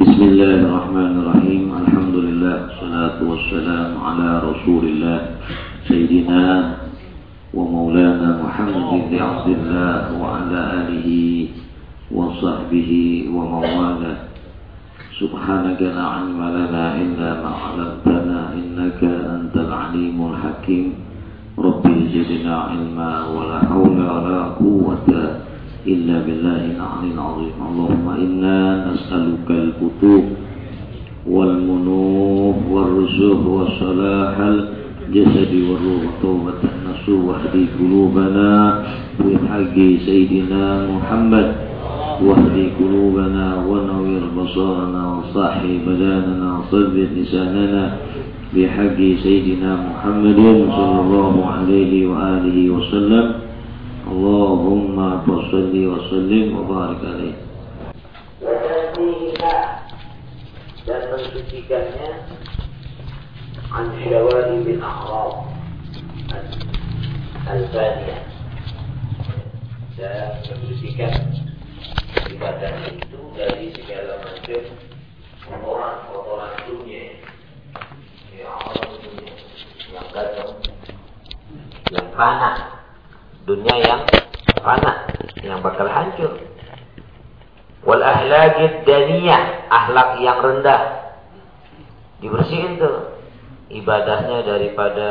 بسم الله الرحمن الرحيم الحمد لله والصلاة والسلام على رسول الله سيدنا ومولانا محمد بن عبد الله وعلى آله وصحبه ومن والاه سبحانك لا علم لنا إلا ما علمتنا إنك أنت العليم الحكيم ربي زدنا علما ولا حول ولا قوة إلا بالله العلي العظيم. اللهم إنا نسألك الفتوح والمنوح والرزق والصلاح الجسد والروح توبة النصوح واهدي قلوبنا بحق سيدنا محمد واهدي قلوبنا ونوّر بصارنا وصحي بداننا وصدق لساننا بحق سيدنا محمد صلى الله عليه وآله وسلم. Allahumma salli wa sallim wa barik alaih. dan mensucikannya an al-faniyah dan mensucikan ibadah itu dari segala macam dunia. Yang Allah dunia. Yang kacau. Yang panas dunia yang fana yang bakal hancur. Wal ahlakid daniyah akhlak yang rendah. Dibersihin tuh ibadahnya daripada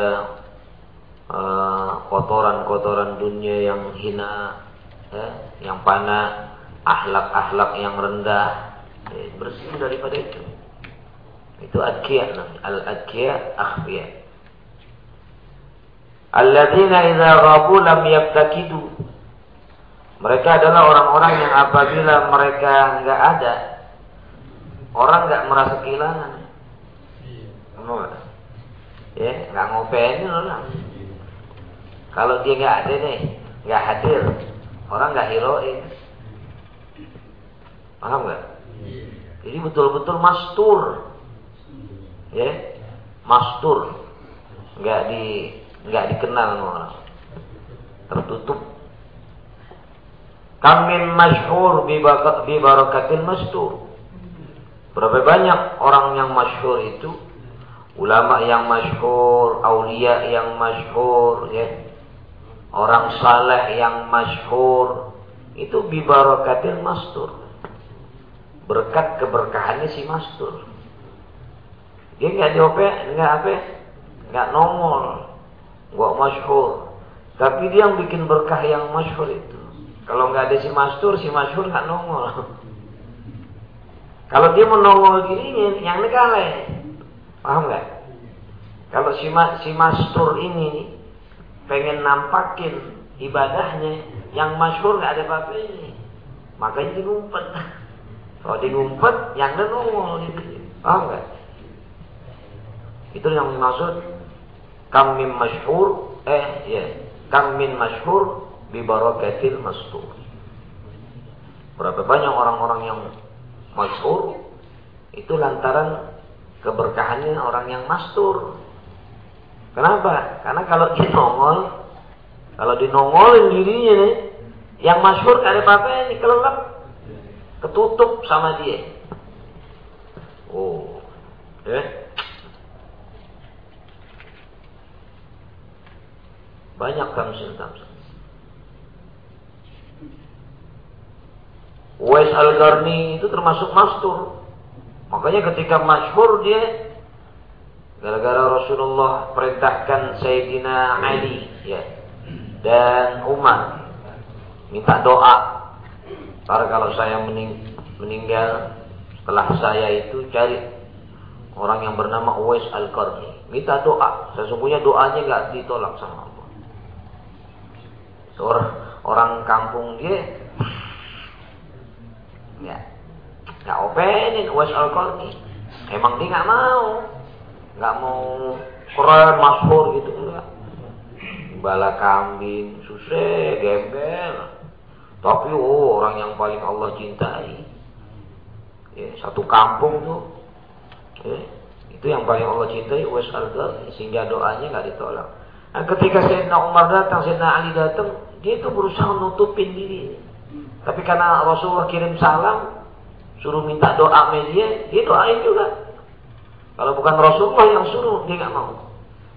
eh, kotoran-kotoran uh, dunia yang hina ya, yang fana akhlak-akhlak yang rendah. Bersih daripada itu. Itu adkiya al adkiya akhfiya Alladzina idza ghabu lam yabtakidu. Mereka adalah orang-orang yang apabila mereka enggak ada, orang enggak merasa kehilangan. Ya, enggak ngopenin orang. Kalau dia enggak ada nih, enggak hadir, orang enggak heroin. Paham enggak? Jadi betul-betul mastur. Ya, mastur. Enggak di nggak dikenal sama orang. Tertutup. Kamin masyhur bi barakatil mastur. Berapa banyak orang yang masyhur itu ulama yang masyhur, aulia yang masyhur, ya. Orang saleh yang masyhur itu bi barakatil mastur. Berkat keberkahannya si mastur. Dia nggak diopek, nggak apa, nggak nongol gak masyhur. Tapi dia yang bikin berkah yang masyhur itu. Kalau nggak ada si mastur, si masyhur nggak nongol. Kalau dia menongol gini, yang kalah. Paham nggak? Kalau si, ma si mastur ini pengen nampakin ibadahnya, yang masyhur nggak ada apa-apa. Makanya dia ngumpet. Kalau dia ngumpet, yang ada nongol. Paham nggak? Itu yang dimaksud Kam min masyhur eh ya, kam min masyhur bi barakatil mastur. Berapa banyak orang-orang yang masyhur itu lantaran keberkahannya orang yang mastur. Kenapa? Karena kalau dia nongol, kalau dinongolin dirinya nih, yang masyhur apa-apa ini kelelap, ketutup sama dia. Oh, ya. Banyak tamsil-tamsil. Wais Al-Garni itu termasuk mastur. Makanya ketika masyhur dia gara-gara Rasulullah perintahkan Sayyidina Ali ya dan Umar minta doa. Karena kalau saya mening meninggal setelah saya itu cari orang yang bernama Uwais Al-Qarni. Minta doa. Sesungguhnya doanya nggak ditolak sama orang orang kampung dia ya nggak openin was alkohol emang dia nggak mau. Nggak mau keren masyhur gitu enggak. Bala kambing susah gembel. Tapi oh orang yang paling Allah cintai. Ya, satu kampung tuh ya, itu yang paling Allah cintai was alkohol sehingga doanya nggak ditolak Nah, ketika Sayyidina Umar datang, Sayyidina Ali datang, dia itu berusaha nutupin diri. Tapi karena Rasulullah kirim salam, Suruh minta doa media, dia doain juga. Kalau bukan Rasulullah yang suruh, dia nggak mau.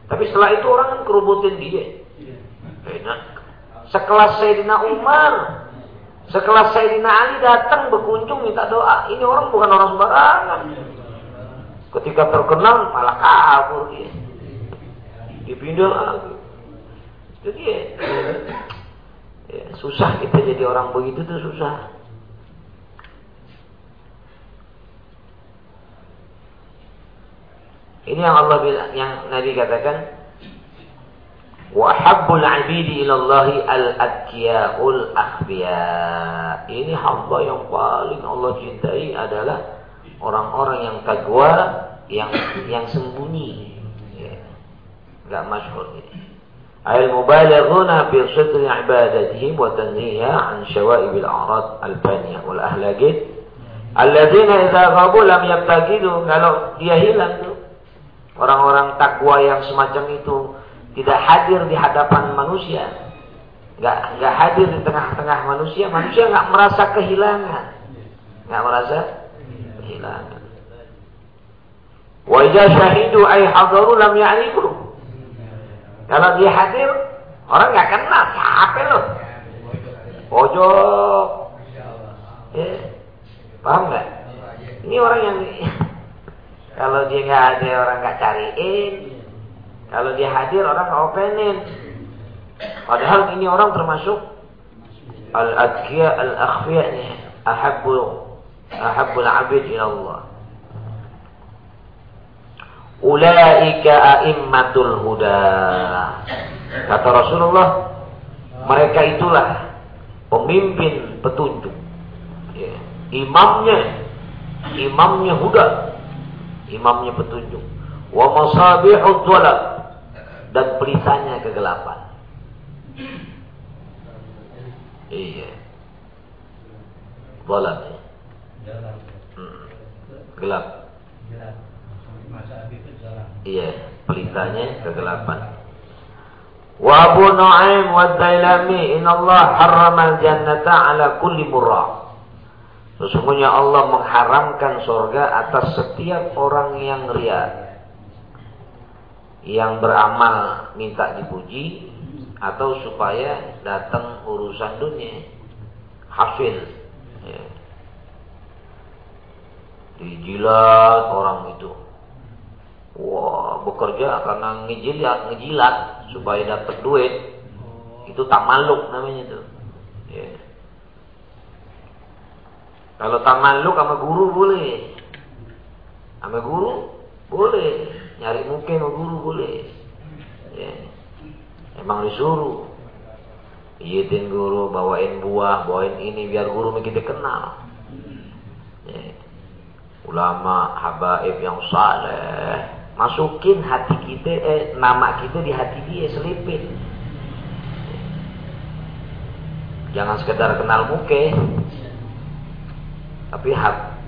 Tapi setelah itu orang kan kerubutin dia. Enak. Sekelas Sayyidina Umar, sekelas Sayyidina Ali datang berkunjung minta doa. Ini orang bukan orang sembarangan. Ketika terkenal malah kabur dia. Dipindah lagi. Jadi ya, ya, susah kita jadi orang begitu tuh susah. Ini yang Allah bilang, yang Nabi katakan, wa habbul abidi ilallahi al-atqiya'ul akhbiya. Ini hamba yang paling Allah cintai adalah orang-orang yang takwa, yang yang sembunyi. Enggak masyhur ini. Al mubalaghuna fi sadri ibadatihim wa tanziha an syawaibil a'rad al-faniyah wal ahlakit. Alladzina idza ghabu lam yabtaqidu kalau dia hilang tuh Orang-orang takwa yang semacam itu tidak hadir di hadapan manusia. Nggak, nggak hadir di tengah-tengah manusia. Manusia nggak merasa kehilangan. Nggak merasa kehilangan. Wajah syahidu ay hadaru lam ya'rifu. Kalau dia hadir, orang nggak kenal siapa lo. Pojok. Eh, paham nggak? Ini orang yang kalau dia nggak ada orang nggak cariin. Kalau dia hadir orang nggak openin. Padahal ini orang termasuk al-adkiya al-akhfiya nih. Ahabbu ahabbul abid ila Allah. Ulaika a'immatul huda. Kata Rasulullah, mereka itulah pemimpin petunjuk. Ya. Imamnya, imamnya huda, imamnya petunjuk. Wa masabihud dhalal dan pelisanya kegelapan. Iya. Dhalal. Hmm. Gelap. Iya, pelisanya kegelapan. Wa Abu Nu'aim wa Dailami inna Allah harrama al-jannata ala kulli murrah. Sesungguhnya Allah mengharamkan surga atas setiap orang yang ria. Yang beramal minta dipuji atau supaya datang urusan dunia. Hasil. Ya. Dijilat orang itu. Wah, bekerja karena ngejilat, ngejilat supaya dapat duit. Itu tamaluk namanya itu. Ya. Kalau lu sama guru boleh. Sama guru boleh. Nyari mungkin sama guru boleh. Ya. Emang disuruh. Iyatin guru, bawain buah, bawain ini biar guru kita kenal. Ya. Ulama, habaib yang saleh. Masukin hati kita, eh, nama kita di hati dia, selipin. Jangan sekedar kenal muke. Tapi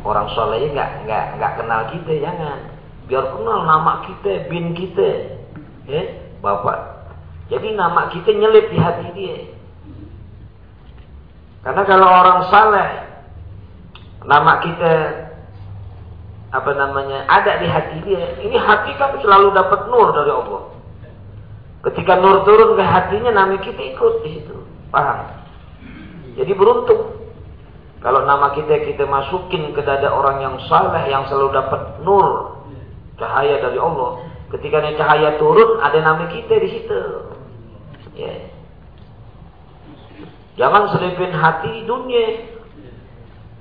orang soleh nggak nggak nggak kenal kita jangan. Biar kenal nama kita, bin kita, ya bapak. Jadi nama kita nyelip di hati dia. Karena kalau orang saleh, nama kita apa namanya ada di hati dia. Ini hati kan selalu dapat nur dari Allah. Ketika nur turun ke hatinya, nama kita ikut di situ. Paham? Jadi beruntung. Kalau nama kita kita masukin ke dada orang yang saleh yang selalu dapat nur cahaya dari Allah. Ketika nih cahaya turun ada nama kita di situ. Ya. Jangan selipin hati dunia.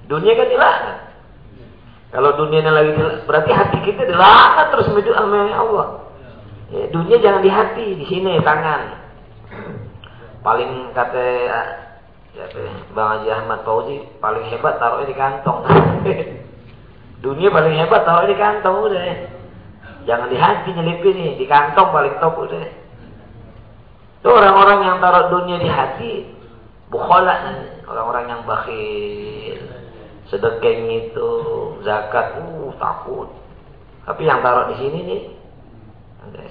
Dunia kan dilaknat. Kalau dunia lagi berarti hati kita dilaknat terus menuju Allah. Ya, dunia jangan di hati, di sini tangan. Paling kata Ya, Bang Haji Ahmad Fauzi paling hebat taruhnya di kantong. Dunia paling hebat taruhnya di kantong udah. Jangan di hati nyelipin nih, di kantong paling top udah. Itu orang-orang yang taruh dunia di hati, bukhola orang-orang yang bakhil. Sedekeng itu, zakat, uh takut. Tapi yang taruh di sini nih,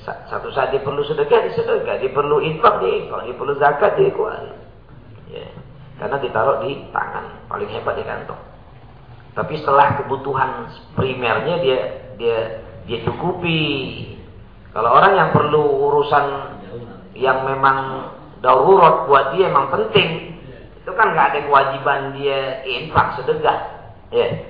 satu saat dia perlu sedekah, dia sedekah. Dia perlu infak, dia infak. Dia perlu zakat, dia kuat. Ya. Karena ditaruh di tangan, paling hebat di kantong. Tapi setelah kebutuhan primernya dia dia dia cukupi. Kalau orang yang perlu urusan yang memang darurat buat dia memang penting, itu kan nggak ada kewajiban dia infak sedekah, ya.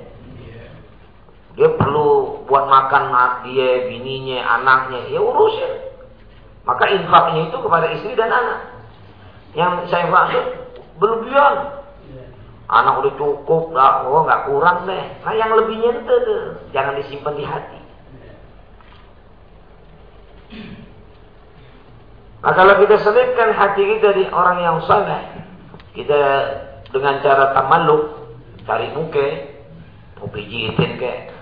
Dia perlu buat makan dia, bininya, anaknya, ya urusin. Maka infaknya itu kepada istri dan anak. Yang saya maksud berlebihan. Anak udah cukup, lah, oh nggak kurang deh. Nah yang lebihnya itu jangan disimpan di hati. Nah kalau kita selipkan hati kita di orang yang saleh, kita dengan cara tamaluk, cari muke, mau pijitin kayak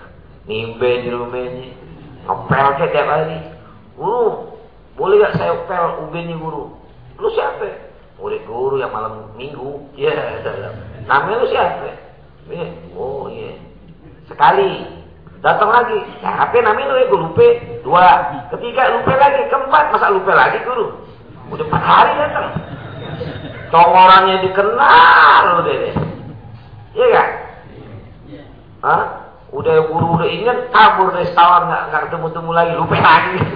nimbe di rumahnya, ngepel kayak tiap hari. Guru, boleh gak saya pel ubin guru? Lu siapa? Murid guru yang malam minggu. Ya, yeah, namanya lu siapa? Yeah. Oh iya. Yeah. Sekali. Datang lagi. Siapa namanya lu ya? Gue lupa. Dua. Ketiga lupa lagi. Keempat. Masa lupa lagi guru? Udah empat hari datang. Tongorannya dikenal udah deh. Iya kan? Hah? Udah guru udah ingat kabur dari setahun nggak nggak ketemu temu lagi lupa lagi.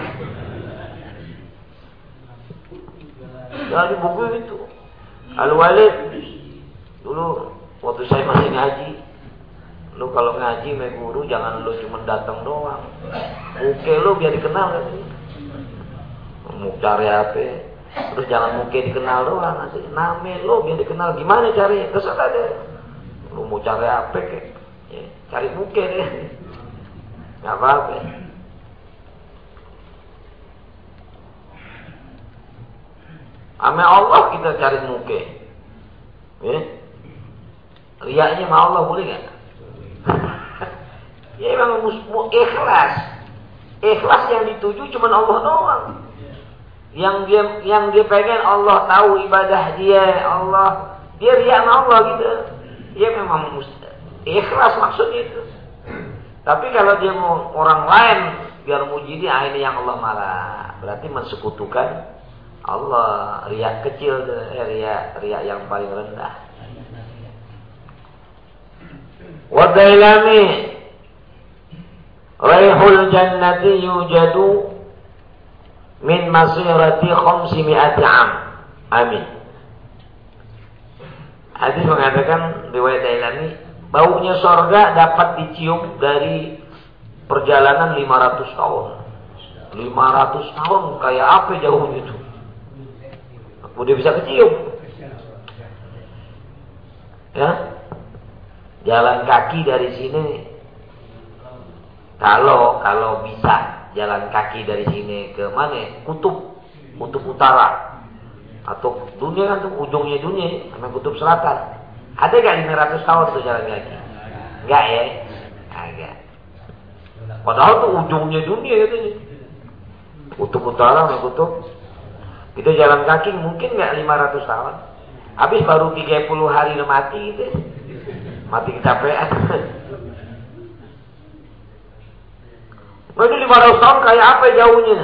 Dari buku itu. Al-Walid. Dulu waktu saya masih ngaji. Lu kalau ngaji sama guru jangan lu cuma datang doang. Muke lu biar dikenal kan. Mau cari apa? Terus jangan muke dikenal doang nanti. Nama lu biar dikenal gimana cari? Terserah deh. Lu mau cari apa kek? Ya, cari muke deh. Gak apa-apa. Ame Allah kita cari muke. Ya. Riaknya sama Allah boleh nggak? ya memang ikhlas. Ikhlas yang dituju cuma Allah doang. Yang dia yang dia pengen Allah tahu ibadah dia, Allah dia riak sama Allah gitu. Dia memang ikhlas maksudnya itu. Tapi kalau dia mau orang lain biar muji dia, ini yang Allah marah. Berarti mensekutukan Allah riak kecil eh, riak riak yang paling rendah. Wadailami Raihul jannati yujadu min masirati khamsi mi'ati am. Amin. Hadis mengatakan riwayat Dailami baunya sorga dapat dicium dari perjalanan 500 tahun. 500 tahun kayak apa jauhnya itu? udah bisa kecium. Ya. Jalan kaki dari sini kalau kalau bisa jalan kaki dari sini ke mana? Kutub, kutub utara. Atau dunia kan tuh ujungnya dunia, sama kutub selatan. Ada gak 500 tahun tuh jalan kaki? Enggak ya? Agak. Padahal tuh ujungnya dunia itu. Kutub utara sama kutub itu jalan kaki mungkin nggak 500 tahun. Habis baru 30 hari udah mati gitu. Mati kecapean. Berarti 500 tahun kayak apa jauhnya?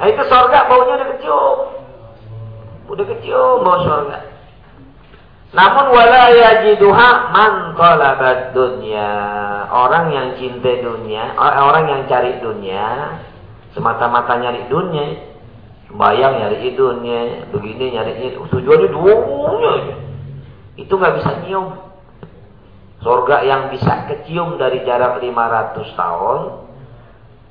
Nah itu sorga baunya udah kecium. Udah kecium bau sorga. Namun wala yajiduha man talabat dunya. Orang yang cinta dunia, orang yang cari dunia, semata-mata nyari dunia, Bayang nyari dunia, begini nyari itu. Tujuannya dunia. Itu nggak bisa nyium. Sorga yang bisa kecium dari jarak 500 tahun.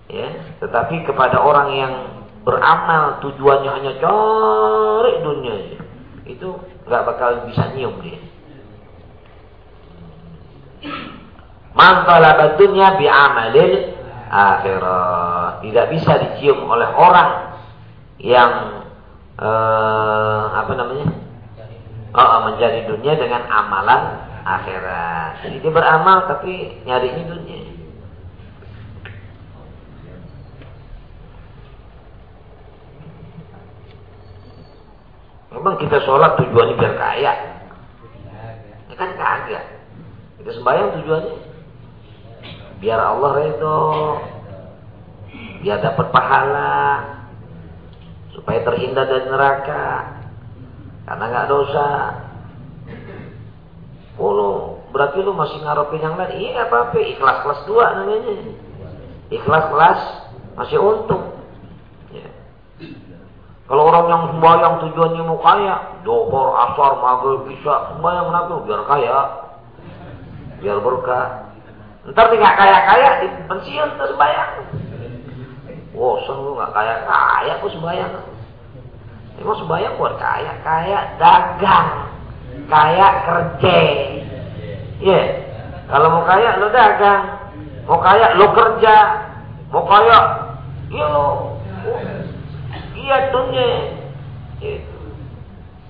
Ya, tetapi kepada orang yang beramal tujuannya hanya cari dunia aja. Itu nggak bakal bisa nyium dia. Man talaba dunya bi amalil akhirat. Tidak bisa dicium oleh orang yang eh, apa namanya? Oh, menjadi dunia dengan amalan akhirat. Jadi dia beramal tapi nyari dunia. Memang kita sholat tujuannya biar kaya. Ya kan kagak. Kita sembahyang tujuannya biar Allah redho. Biar dapat pahala supaya terhindar dari neraka karena nggak dosa. Oh, berarti lu masih ngarepin yang lain. Iya apa-apa, ikhlas kelas dua namanya. Ikhlas kelas masih untung. Kalau orang yang sembahyang tujuannya mau kaya, dohor, asar, maghrib, bisa sembahyang kenapa? Biar kaya, biar berkah. Ntar tinggal kaya-kaya di pensiun tuh sembahyang. Bosan lu nggak kaya-kaya, aku sembahyang. Emang sembahyang buat kaya, kaya dagang kaya kerja. Iya. Yeah. Kalau mau kaya lo dagang. Mau kaya lo kerja. Mau kaya iya lo. Iya dunia. Itu.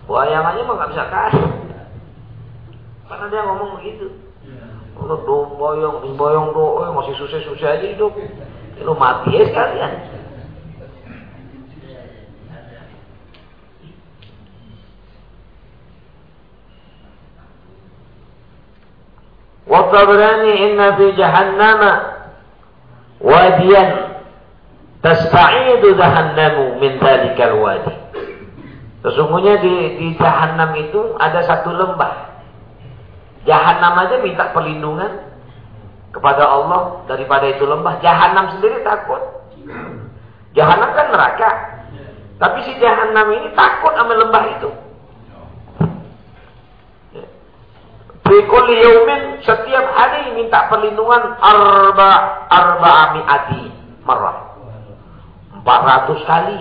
Bayangannya mah gak bisa kaya. Karena dia ngomong begitu. Lo do boyong, boyong do, masih susah-susah aja hidup. Lo mati ya sekalian. والطبراني إن في جهنم واديا Tasta'idu jahannamu min dhalikal wadi. Sesungguhnya di, di jahannam itu ada satu lembah. Jahannam aja minta perlindungan kepada Allah daripada itu lembah. Jahannam sendiri takut. Jahannam kan neraka. Tapi si jahannam ini takut sama lembah itu. Bikul yaumin setiap hari minta perlindungan arba arba amiati marah. 400 kali.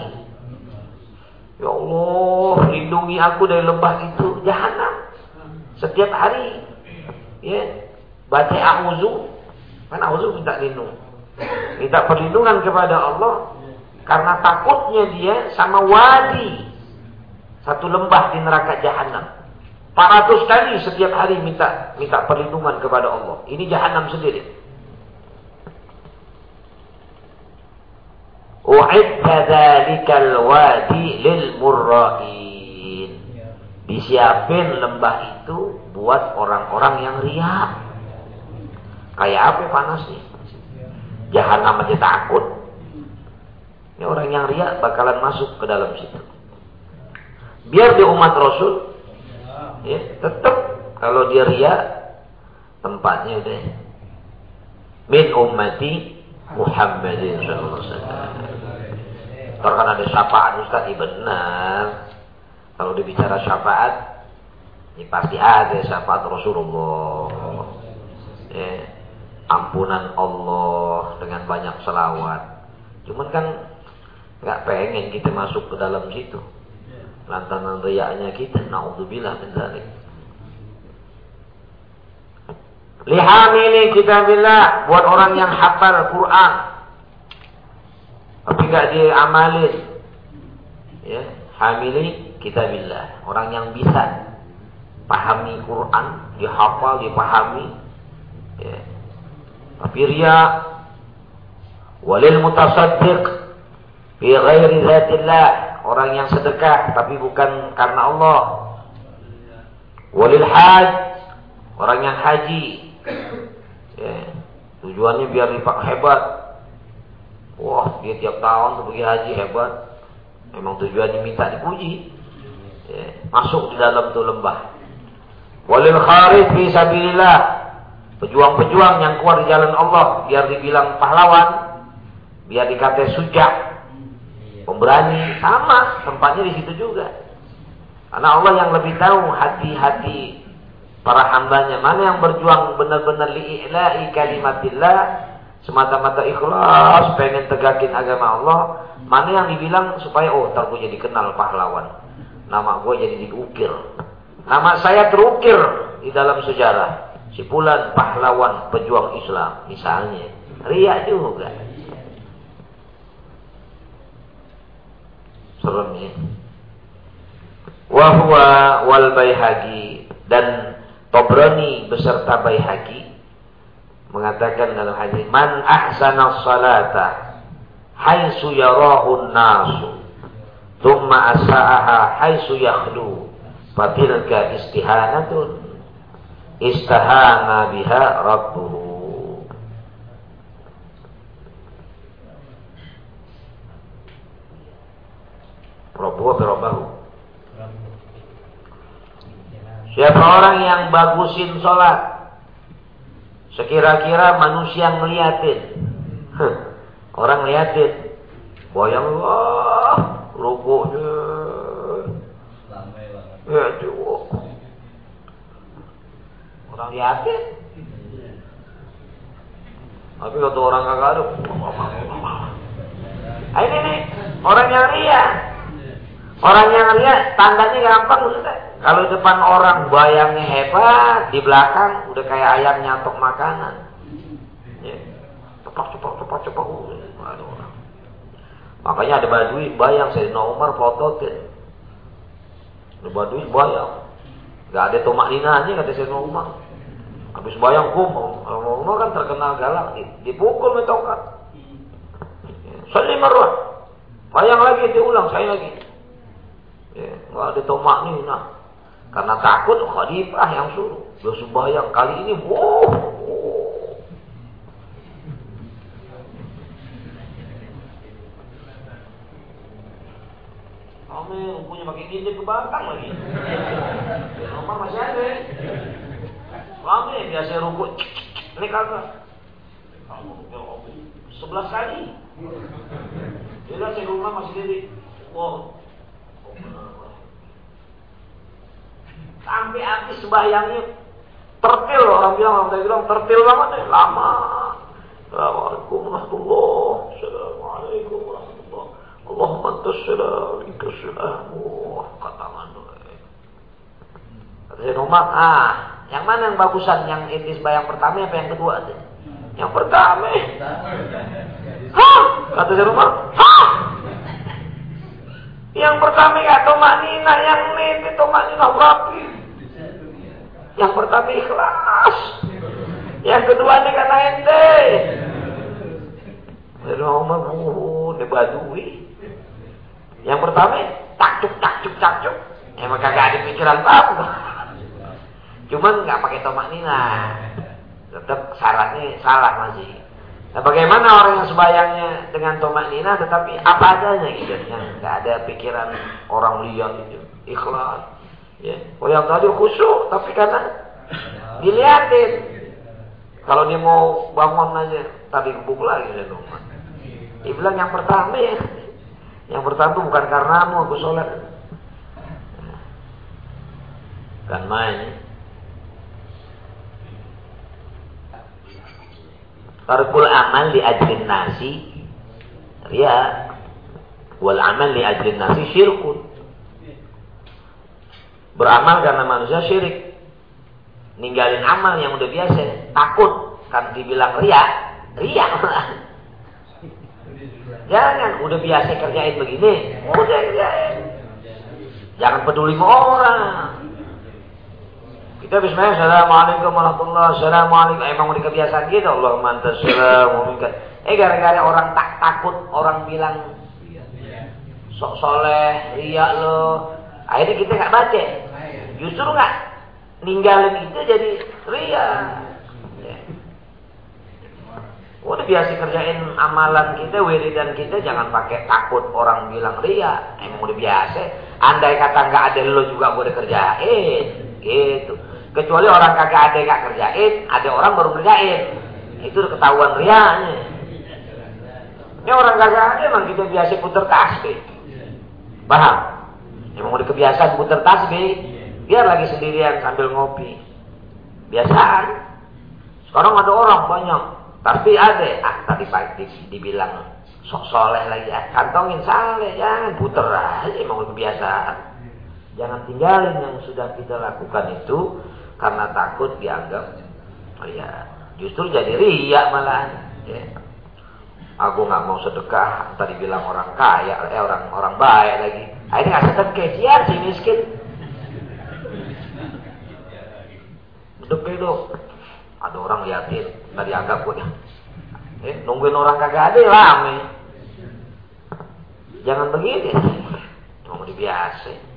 Ya Allah, lindungi aku dari lembah itu jahanam. Setiap hari. Ya, baca a'udzu. Kan a'udzu minta lindung. Minta perlindungan kepada Allah karena takutnya dia sama wadi. Satu lembah di neraka jahanam. 400 kali setiap hari minta minta perlindungan kepada Allah. Ini jahanam sendiri. U'idda dzalikal wadi lil murra'in. Disiapin lembah itu buat orang-orang yang riak. Kayak apa panasnya? Jahanam aja takut. Ini orang yang riak bakalan masuk ke dalam situ. Biar di umat Rasul ya tetap kalau dia ria tempatnya udah min ummati Muhammadin sallallahu alaihi wasallam. Karena ada syafaat Ustaz, iya benar. Kalau dibicara syafaat, ini pasti ada syafaat Rasulullah. Ya, ampunan Allah dengan banyak selawat. Cuman kan nggak pengen kita masuk ke dalam situ lantaran riaknya kita naudzubillah min dzalik lihamili kitabillah buat orang yang hafal Quran tapi enggak diamalin ya hamili kitabillah orang yang bisa pahami Quran dihafal dipahami ya tapi ria walil mutasaddiq fi ghairi zatillah orang yang sedekah tapi bukan karena Allah. Walil haj, orang yang haji. Ya, tujuannya biar dipak hebat. Wah, dia tiap tahun pergi haji hebat. Memang tujuannya minta dipuji. Ya, masuk di dalam tuh lembah. Walil kharif fi sabilillah. Pejuang-pejuang yang keluar di jalan Allah biar dibilang pahlawan, biar dikata sujak, pemberani sama tempatnya di situ juga. Karena Allah yang lebih tahu hati-hati para hambanya mana yang berjuang benar-benar li'ila'i kalimatillah semata-mata ikhlas pengen tegakin agama Allah. Mana yang dibilang supaya oh ntar gue jadi kenal pahlawan. Nama gue jadi diukir. Nama saya terukir di dalam sejarah. Si Pulan pahlawan pejuang Islam misalnya. Ria juga. Seremnya. Wahwa wal bayhagi dan Tobroni beserta bayhagi mengatakan dalam hadis man ahsana salata haitsu yarahu nasu thumma asaaha haitsu yakhlu fatilka istihanatun istahana biha rabbuhu Rabbuhu Rabbahu. Siapa orang yang bagusin sholat Sekira-kira manusia ngeliatin. Orang ngeliatin. Bayang wah, rukuknya. Ya, cukup. Orang liatin. Tapi kata orang kagak ada. Ini nih, orang yang ria. Orang yang ria, tandanya gampang sudah. Kalau depan orang bayangnya hebat, di belakang udah kayak ayam nyatok makanan. Ya. Cepat, cepat, cepat, cepat. Ada orang. Makanya ada badui bayang saya Umar fotokin. Ada badui bayang. Gak ada tomak ninanya kata saya Umar. Habis bayang kumum. Umar kan terkenal galak. Dipukul metokat. Salli marwah. Bayang lagi, diulang. Saya lagi. Ya, gak ada tomak nih. Karena takut khalifah yang suruh. Dia sembahyang kali ini. Wow. Amin, punya pakai gini ke batang lagi. Nomor masih ada. Suami biasa rukuk. Ini kagak. Kamu sebelas kali. Dia di rumah masih jadi. Wow. Sampai habis sembahyangnya tertil orang bilang orang bilang tertil banget deh lama. Assalamualaikum warahmatullahi Assalamualaikum warahmatullahi Allahumma tassalam minka salamu kata. Kata saya Umar, ah yang mana yang bagusan? Yang etis bayang pertama apa yang kedua? Ada? Yang pertama. Hah? Kata si rumah. Hah? Yang pertama ya tomak nina, yang ini tomak nina rapi. Yang pertama ikhlas. Yang kedua ini kata ente. Uh, ini badui. Yang pertama, takcuk, takcuk, takcuk. Emang kagak ada pikiran apa. Cuman nggak pakai tomak nina. Tetap syaratnya salah masih. Nah, bagaimana orang yang sembayangnya dengan tomak nina tetapi apa adanya gitu yang nggak ada pikiran orang lihat itu ikhlas ya. Oh yang tadi khusyuk tapi karena dilihatin. Kalau dia mau bangun aja tadi gebuk lagi rumah dia bilang yang pertama ya. Yang pertama itu bukan karena mau aku sholat. Kan main Tarkul amal li ajrin nasi. Ya. Wal amal li ajrin nasi syirkun. Beramal karena manusia syirik. Ninggalin amal yang udah biasa, takut kan dibilang ria, ria. Jangan udah biasa kerjain begini, udah kerjain. Jangan peduli sama orang. Kita bismillah, Assalamualaikum warahmatullahi wabarakatuh. Assalamualaikum. Emang udah kebiasaan gitu. Allah mantas Eh gara-gara orang tak takut, orang bilang sok soleh, ria lo. Akhirnya kita nggak baca. Justru nggak ninggalin itu jadi ria. Ya. Udah biasa kerjain amalan kita, wiridan kita, jangan pakai takut orang bilang ria. Emang udah biasa. Andai kata nggak ada lo juga boleh kerjain. Gitu. Kecuali orang kagak ada nggak kerjain, ada orang baru kerjain. Itu udah ketahuan rianya. Ini orang kagak ada emang kita biasa putar tasbih. Paham? Emang udah kebiasaan putar tasbih, biar lagi sendirian sambil ngopi. Biasaan. Sekarang ada orang banyak, tapi ada. Ah tadi pagi dibilang sok soleh lagi, ah, kantongin saleh, jangan puter aja, emang kebiasaan. Jangan tinggalin yang sudah kita lakukan itu karena takut dianggap oh ya justru jadi riak malahan ya. aku nggak mau sedekah tadi bilang orang kaya eh orang orang baik lagi akhirnya nggak sedekah dia si miskin itu ada orang liatin tadi anggap gue eh nungguin orang kagak ada rame jangan begini mau dibiasa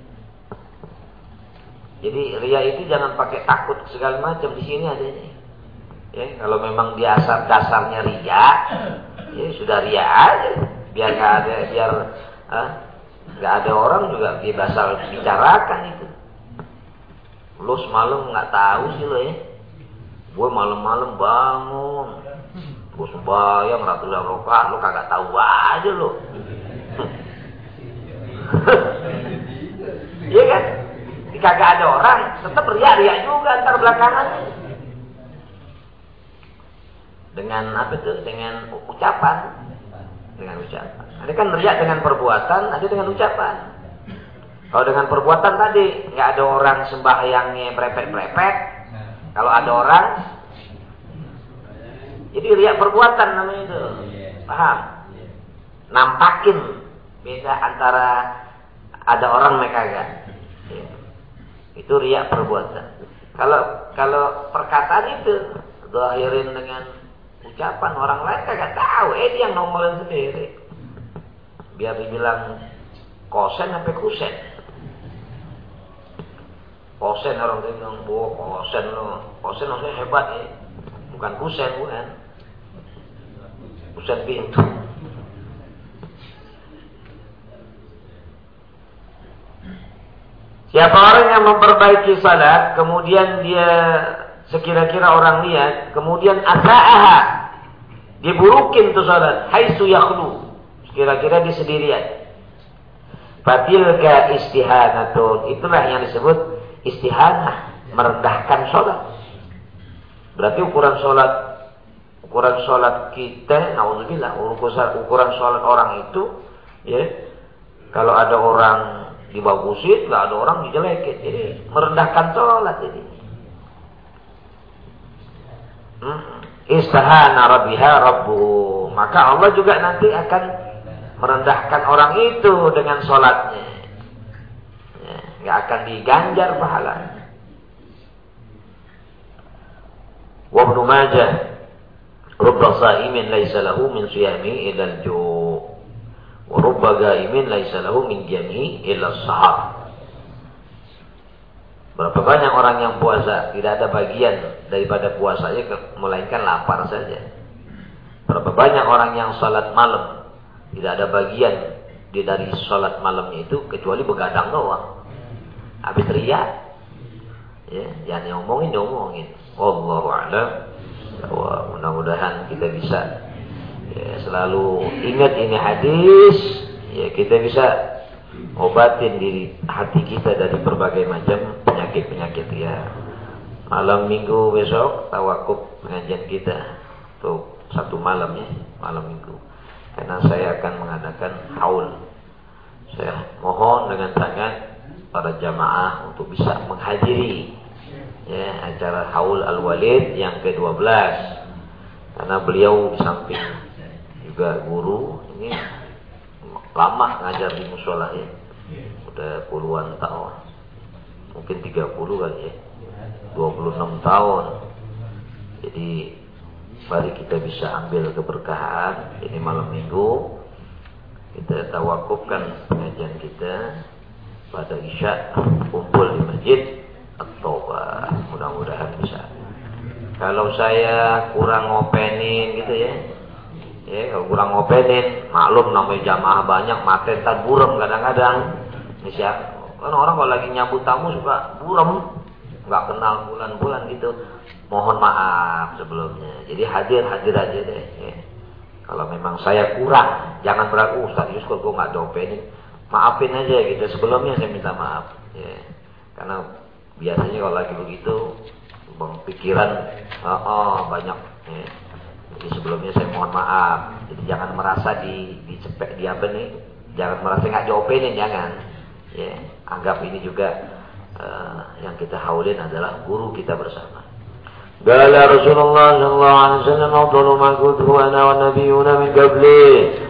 jadi ria itu jangan pakai takut segala macam di sini adanya. Ya, kalau memang biasa dasarnya ria, ya sudah ria aja. Biar nggak ada, biar nggak ada orang juga dia basal bicarakan itu. Lu semalam nggak tahu sih lo ya. Gue malam-malam bangun. Gue sembahyang ratusan rakaat, lu kagak tahu aja lu. Iya kan? Kagak ada orang, tetap riak-riak juga antar belakangan. Dengan apa itu? Dengan ucapan. Dengan ucapan. Ada kan riak dengan perbuatan, ada dengan ucapan. Kalau dengan perbuatan tadi, nggak ada orang sembahyangnya prepet-prepet. Kalau ada orang, jadi riak perbuatan namanya itu. Paham? Nampakin beda antara ada orang mereka kan. Itu riak perbuatan. Kalau kalau perkataan itu zahirin dengan ucapan orang lain kagak tahu, eh dia yang nomolin sendiri. Biar dibilang kosen sampai kusen. Kosen orang itu bilang, "Oh, kosen lo. Kosen maksudnya hebat ya." Bukan kusen, bukan. Kusen pintu. Siapa orang yang memperbaiki salat, kemudian dia sekira-kira orang lihat, kemudian asa'aha, diburukin tuh salat, haitsu yakhlu. Sekira-kira di sendirian. Fatilka istihanatun. Itulah yang disebut istihanah, merendahkan salat. Berarti ukuran salat ukuran salat kita, naudzubillah, ukuran salat orang itu ya kalau ada orang dibagusin, nggak ada orang dijelekin. Jadi merendahkan sholat jadi. Hmm. Rabbiha rabbuhu. Maka Allah juga nanti akan merendahkan orang itu dengan sholatnya. Nggak akan diganjar pahalanya. Wa Ibnu Majah Rubba sa'imin laisa lahu min siyami ila al-ju' Warubba gaimin laisa lahu min jami'i illa sahab. Berapa banyak orang yang puasa tidak ada bagian daripada puasanya melainkan lapar saja. Berapa banyak orang yang salat malam tidak ada bagian di dari salat malamnya itu kecuali begadang doang. Habis riak ya, jangan diomongin diomongin. Wallahu a'lam. Mudah-mudahan kita bisa ya, selalu ingat ini hadis ya kita bisa obatin diri hati kita dari berbagai macam penyakit-penyakit ya malam minggu besok tawakuf pengajian kita untuk satu malam ya malam minggu karena saya akan mengadakan haul saya mohon dengan sangat para jamaah untuk bisa menghadiri ya acara haul al-walid yang ke-12 karena beliau di samping juga guru ini lama ngajar di musola ya. Udah puluhan tahun. Mungkin 30 kali ya. 26 tahun. Jadi mari kita bisa ambil keberkahan. Ini malam minggu. Kita tawakufkan pengajian kita pada isya kumpul di masjid atau mudah-mudahan bisa kalau saya kurang ngopenin gitu ya Ya, kalau kurang ngopenin, maklum namanya jamaah banyak, mati entar burem kadang-kadang. Ini siapa? Kan orang kalau lagi nyambut tamu suka burem, nggak kenal bulan-bulan gitu. Mohon maaf sebelumnya. Jadi hadir-hadir aja deh. Ya. Kalau memang saya kurang, jangan beragu Ustaz Yus kok nggak dopenin Maafin aja gitu. Sebelumnya saya minta maaf. Ya. Karena biasanya kalau lagi begitu, bang pikiran, oh, oh banyak. Ya jadi sebelumnya saya mohon maaf. Jadi jangan merasa di di cepet di apa nih? Jangan merasa nggak jawabin jangan. Ya, anggap ini juga uh, yang kita haulin adalah guru kita bersama. قال رسول الله صلى الله عليه وسلم أفضل ما كنت أنا والنبيون من قبلي لا إله إلا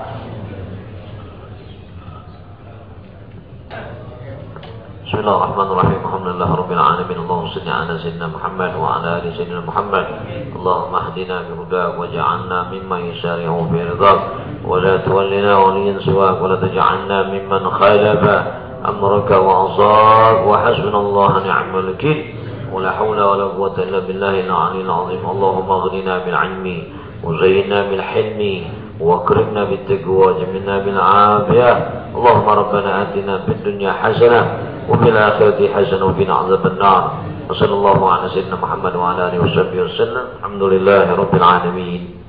بسم الله الرحمن الرحيم. الحمد لله رب العالمين. اللهم صل على سيدنا محمد وعلى آل سيدنا محمد. اللهم اهدنا بهداك واجعلنا ممن يسارع في رضاك. ولا تولنا وليا سواك. ولا تجعلنا ممن خالف أمرك وعصاك وحسبنا الله نعم الوكيل. ولا حول ولا قوة إلا بالله العلي العظيم. اللهم اغننا بالعلم وزينا بالحلم. واكرمنا بالتقوى وجملنا بالعافية. اللهم ربنا آتنا في الدنيا حسنة وفي الآخرة حسنة وفينا عذاب النار. وصلى الله على سيدنا محمد وعلى آله وصحبه وسلم. الحمد لله رب العالمين.